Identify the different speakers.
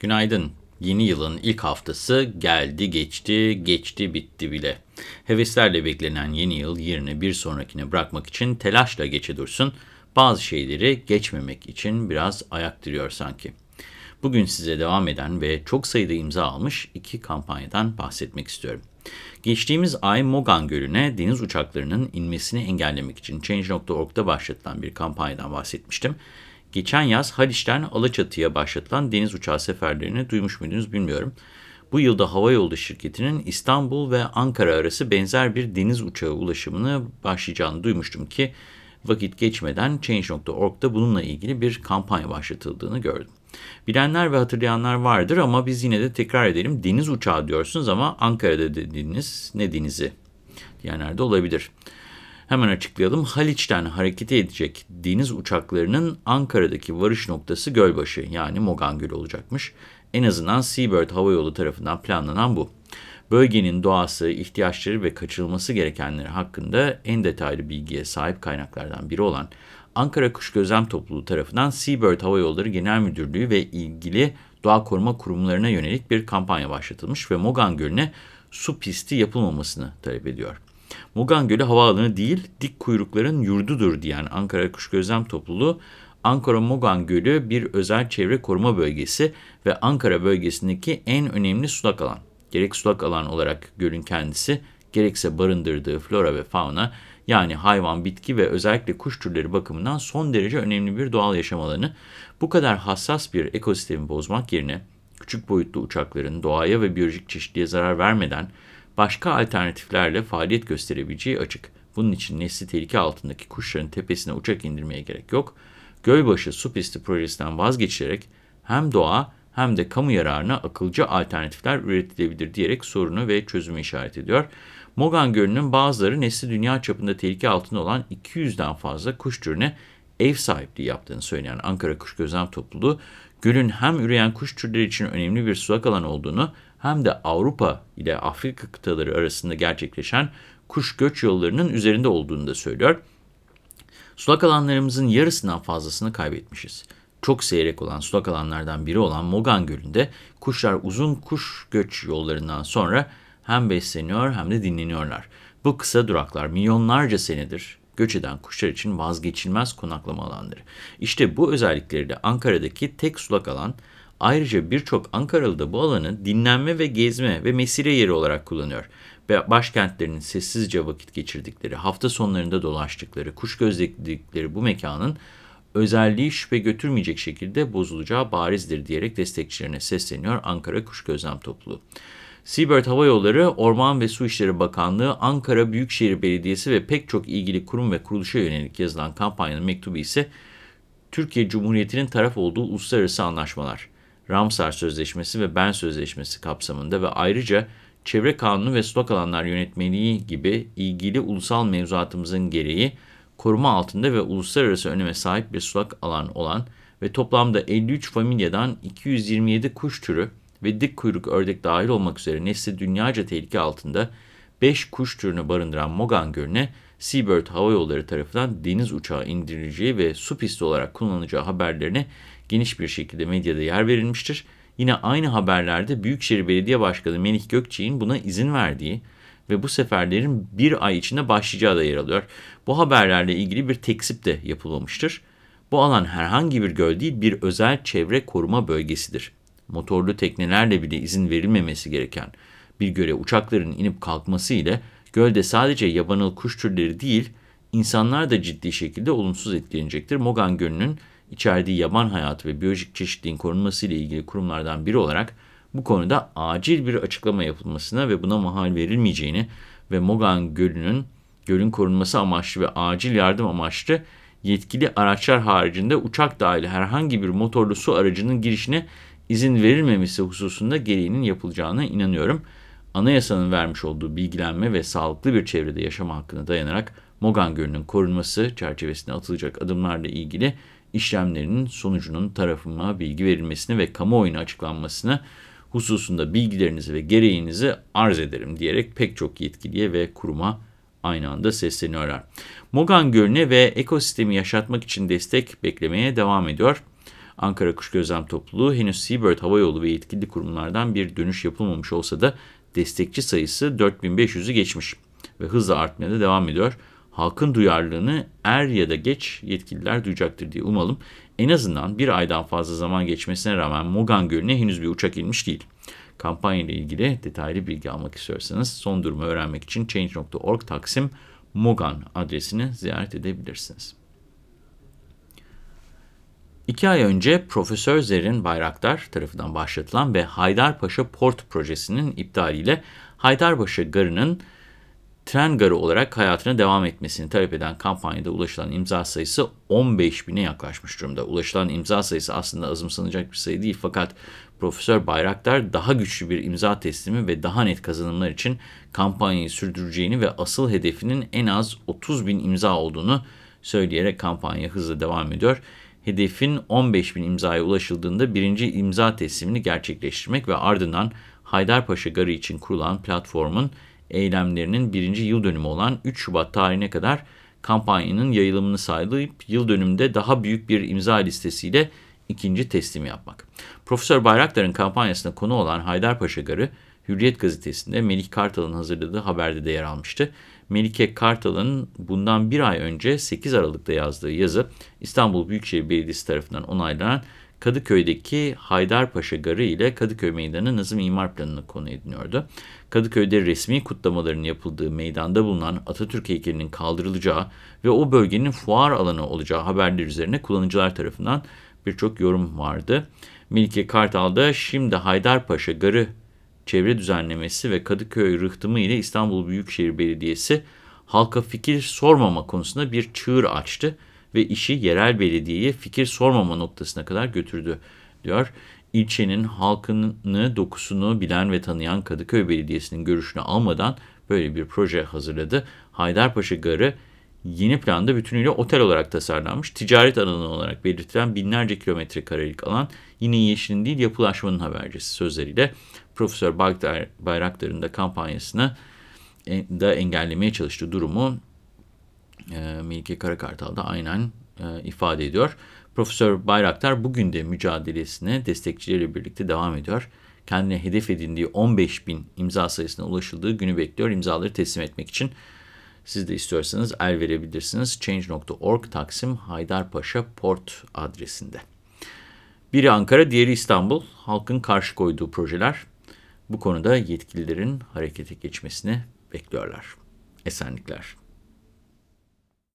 Speaker 1: Günaydın. Yeni yılın ilk haftası geldi geçti, geçti bitti bile. Heveslerle beklenen yeni yıl yerini bir sonrakine bırakmak için telaşla geçe dursun, bazı şeyleri geçmemek için biraz ayak diriyor sanki. Bugün size devam eden ve çok sayıda imza almış iki kampanyadan bahsetmek istiyorum. Geçtiğimiz ay Mogan Gölü'ne deniz uçaklarının inmesini engellemek için Change.org'da başlatılan bir kampanyadan bahsetmiştim. Geçen yaz Haliç'ten Alaçatı'ya başlatılan deniz uçağı seferlerini duymuş muydunuz bilmiyorum. Bu yılda havayolu şirketinin İstanbul ve Ankara arası benzer bir deniz uçağı ulaşımını başlayacağını duymuştum ki vakit geçmeden Change.org'da bununla ilgili bir kampanya başlatıldığını gördüm. Bilenler ve hatırlayanlar vardır ama biz yine de tekrar edelim. Deniz uçağı diyorsunuz ama Ankara'da dediğiniz ne denizi diyenler de olabilir. Hemen açıklayalım. Haliç'ten hareket edecek deniz uçaklarının Ankara'daki varış noktası Gölbaşı yani Mogan Gölü olacakmış. En azından Seabird Havayolu tarafından planlanan bu. Bölgenin doğası, ihtiyaçları ve kaçırılması gerekenleri hakkında en detaylı bilgiye sahip kaynaklardan biri olan Ankara Kuş Gözlem Topluluğu tarafından Seabird Hava Yolları Genel Müdürlüğü ve ilgili doğa koruma kurumlarına yönelik bir kampanya başlatılmış ve Mogan Gölü'ne su pisti yapılmamasını talep ediyor. Mogan Gölü havaalanı değil, dik kuyrukların yurdudur diyen Ankara Kuş Gözlem Topluluğu, Ankara Mogan Gölü bir özel çevre koruma bölgesi ve Ankara bölgesindeki en önemli sulak alan. Gerek sulak alan olarak gölün kendisi, gerekse barındırdığı flora ve fauna, yani hayvan, bitki ve özellikle kuş türleri bakımından son derece önemli bir doğal yaşam alanı. Bu kadar hassas bir ekosistemi bozmak yerine küçük boyutlu uçakların doğaya ve biyolojik çeşitliğe zarar vermeden başka alternatiflerle faaliyet gösterebileceği açık. Bunun için nesli tehlike altındaki kuşların tepesine uçak indirmeye gerek yok. Gölbaşı Su Pisti projesinden vazgeçilerek hem doğa hem de kamu yararına akılcı alternatifler üretilebilir diyerek sorunu ve çözümü işaret ediyor. Mogan Gölü'nün bazıları nesli dünya çapında tehlike altında olan 200'den fazla kuş türüne ev sahipliği yaptığını söyleyen Ankara Kuş Gözlem Topluluğu, gölün hem üreyen kuş türleri için önemli bir sulak alan olduğunu hem de Avrupa ile Afrika kıtaları arasında gerçekleşen kuş göç yollarının üzerinde olduğunu da söylüyor. Sulak alanlarımızın yarısından fazlasını kaybetmişiz. Çok seyrek olan sulak alanlardan biri olan Mogan Gölü'nde kuşlar uzun kuş göç yollarından sonra hem besleniyor hem de dinleniyorlar. Bu kısa duraklar milyonlarca senedir göç eden kuşlar için vazgeçilmez konaklama alanları. İşte bu özellikleri de Ankara'daki tek sulak alan Ayrıca birçok Ankaralı da bu alanı dinlenme ve gezme ve mesire yeri olarak kullanıyor. Başkentlerinin sessizce vakit geçirdikleri, hafta sonlarında dolaştıkları, kuş gözledikleri bu mekanın özelliği şüphe götürmeyecek şekilde bozulacağı barizdir diyerek destekçilerine sesleniyor Ankara Kuş Gözlem Topluluğu. Seabird Hava Yolları, Orman ve Su İşleri Bakanlığı, Ankara Büyükşehir Belediyesi ve pek çok ilgili kurum ve kuruluşa yönelik yazılan kampanyanın mektubu ise Türkiye Cumhuriyeti'nin taraf olduğu uluslararası anlaşmalar. Ramsar Sözleşmesi ve Bern Sözleşmesi kapsamında ve ayrıca Çevre Kanunu ve Sulak Alanlar Yönetmeliği gibi ilgili ulusal mevzuatımızın gereği koruma altında ve uluslararası öneme sahip bir sulak alan olan ve toplamda 53 familyadan 227 kuş türü ve dik kuyruk ördek dahil olmak üzere nesli dünyaca tehlike altında 5 kuş türünü barındıran Mogan Gölü'ne Seabird Hava Yolları tarafından deniz uçağı indirileceği ve su pisti olarak kullanılacağı haberlerine geniş bir şekilde medyada yer verilmiştir. Yine aynı haberlerde Büyükşehir Belediye Başkanı Melih Gökçe'nin buna izin verdiği ve bu seferlerin bir ay içinde başlayacağı da yer alıyor. Bu haberlerle ilgili bir tekzip de yapılmamıştır. Bu alan herhangi bir göl değil bir özel çevre koruma bölgesidir. Motorlu teknelerle bile izin verilmemesi gereken bir göre uçakların inip kalkması ile gölde sadece yabanıl kuş türleri değil, insanlar da ciddi şekilde olumsuz etkilenecektir. Mogan Gölü'nün içerdiği yaban hayatı ve biyolojik çeşitliliğin korunması ile ilgili kurumlardan biri olarak bu konuda acil bir açıklama yapılmasına ve buna mahal verilmeyeceğini ve Mogan Gölü'nün gölün korunması amaçlı ve acil yardım amaçlı yetkili araçlar haricinde uçak dahil herhangi bir motorlu su aracının girişine izin verilmemesi hususunda gereğinin yapılacağına inanıyorum. Anayasanın vermiş olduğu bilgilenme ve sağlıklı bir çevrede yaşama hakkına dayanarak Mogan Gölü'nün korunması çerçevesinde atılacak adımlarla ilgili işlemlerinin sonucunun tarafıma bilgi verilmesini ve kamuoyuna açıklanmasını hususunda bilgilerinizi ve gereğinizi arz ederim diyerek pek çok yetkiliye ve kuruma aynı anda sesleniyorlar. Mogan Gölü'ne ve ekosistemi yaşatmak için destek beklemeye devam ediyor. Ankara Kuş Gözlem Topluluğu henüz Seabird Havayolu ve yetkili kurumlardan bir dönüş yapılmamış olsa da destekçi sayısı 4500'ü geçmiş ve hızla artmaya da devam ediyor. Halkın duyarlılığını er ya da geç yetkililer duyacaktır diye umalım. En azından bir aydan fazla zaman geçmesine rağmen Mogan Gölü'ne henüz bir uçak inmiş değil. Kampanya ile ilgili detaylı bilgi almak istiyorsanız son durumu öğrenmek için change.org taksim Mogan adresini ziyaret edebilirsiniz. İki ay önce Profesör Zerrin Bayraktar tarafından başlatılan ve Haydarpaşa Port projesinin iptaliyle Haydarpaşa Garı'nın tren garı olarak hayatına devam etmesini talep eden kampanyada ulaşılan imza sayısı 15 bine yaklaşmış durumda. Ulaşılan imza sayısı aslında azımsanacak bir sayı değil fakat Profesör Bayraktar daha güçlü bir imza teslimi ve daha net kazanımlar için kampanyayı sürdüreceğini ve asıl hedefinin en az 30 bin imza olduğunu söyleyerek kampanya hızla devam ediyor. Hedefin 15 bin imzaya ulaşıldığında birinci imza teslimini gerçekleştirmek ve ardından Haydarpaşa Garı için kurulan platformun eylemlerinin birinci yıl dönümü olan 3 Şubat tarihine kadar kampanyanın yayılımını sağlayıp yıl dönümünde daha büyük bir imza listesiyle ikinci teslimi yapmak. Profesör Bayraktar'ın kampanyasına konu olan Haydarpaşa Garı, Hürriyet gazetesinde Melik Kartal'ın hazırladığı haberde de yer almıştı. Melike Kartal'ın bundan bir ay önce 8 Aralık'ta yazdığı yazı İstanbul Büyükşehir Belediyesi tarafından onaylanan Kadıköy'deki Haydarpaşa Garı ile Kadıköy Meydanı Nazım İmar Planı'nı konu ediniyordu. Kadıköy'de resmi kutlamaların yapıldığı meydanda bulunan Atatürk heykelinin kaldırılacağı ve o bölgenin fuar alanı olacağı haberler üzerine kullanıcılar tarafından birçok yorum vardı. Melike Kartal'da şimdi Haydarpaşa Garı çevre düzenlemesi ve Kadıköy rıhtımı ile İstanbul Büyükşehir Belediyesi halka fikir sormama konusunda bir çığır açtı ve işi yerel belediyeye fikir sormama noktasına kadar götürdü diyor. İlçenin halkını, dokusunu bilen ve tanıyan Kadıköy Belediyesi'nin görüşünü almadan böyle bir proje hazırladı. Haydarpaşa Garı yeni planda bütünüyle otel olarak tasarlanmış, ticaret alanı olarak belirtilen binlerce kilometre karelik alan yine yeşilin değil yapılaşmanın habercisi sözleriyle Profesör Bayraktar'ın da kampanyasını e, da engellemeye çalıştığı durumu e, Melike Karakartal da aynen e, ifade ediyor. Profesör Bayraktar bugün de mücadelesine destekçileriyle birlikte devam ediyor. Kendine hedef edindiği 15 bin imza sayısına ulaşıldığı günü bekliyor imzaları teslim etmek için. Siz de istiyorsanız el verebilirsiniz. Change.org Taksim Haydarpaşa Port adresinde. Biri Ankara, diğeri İstanbul. Halkın karşı koyduğu projeler bu konuda yetkililerin harekete geçmesini bekliyorlar. Esenlikler.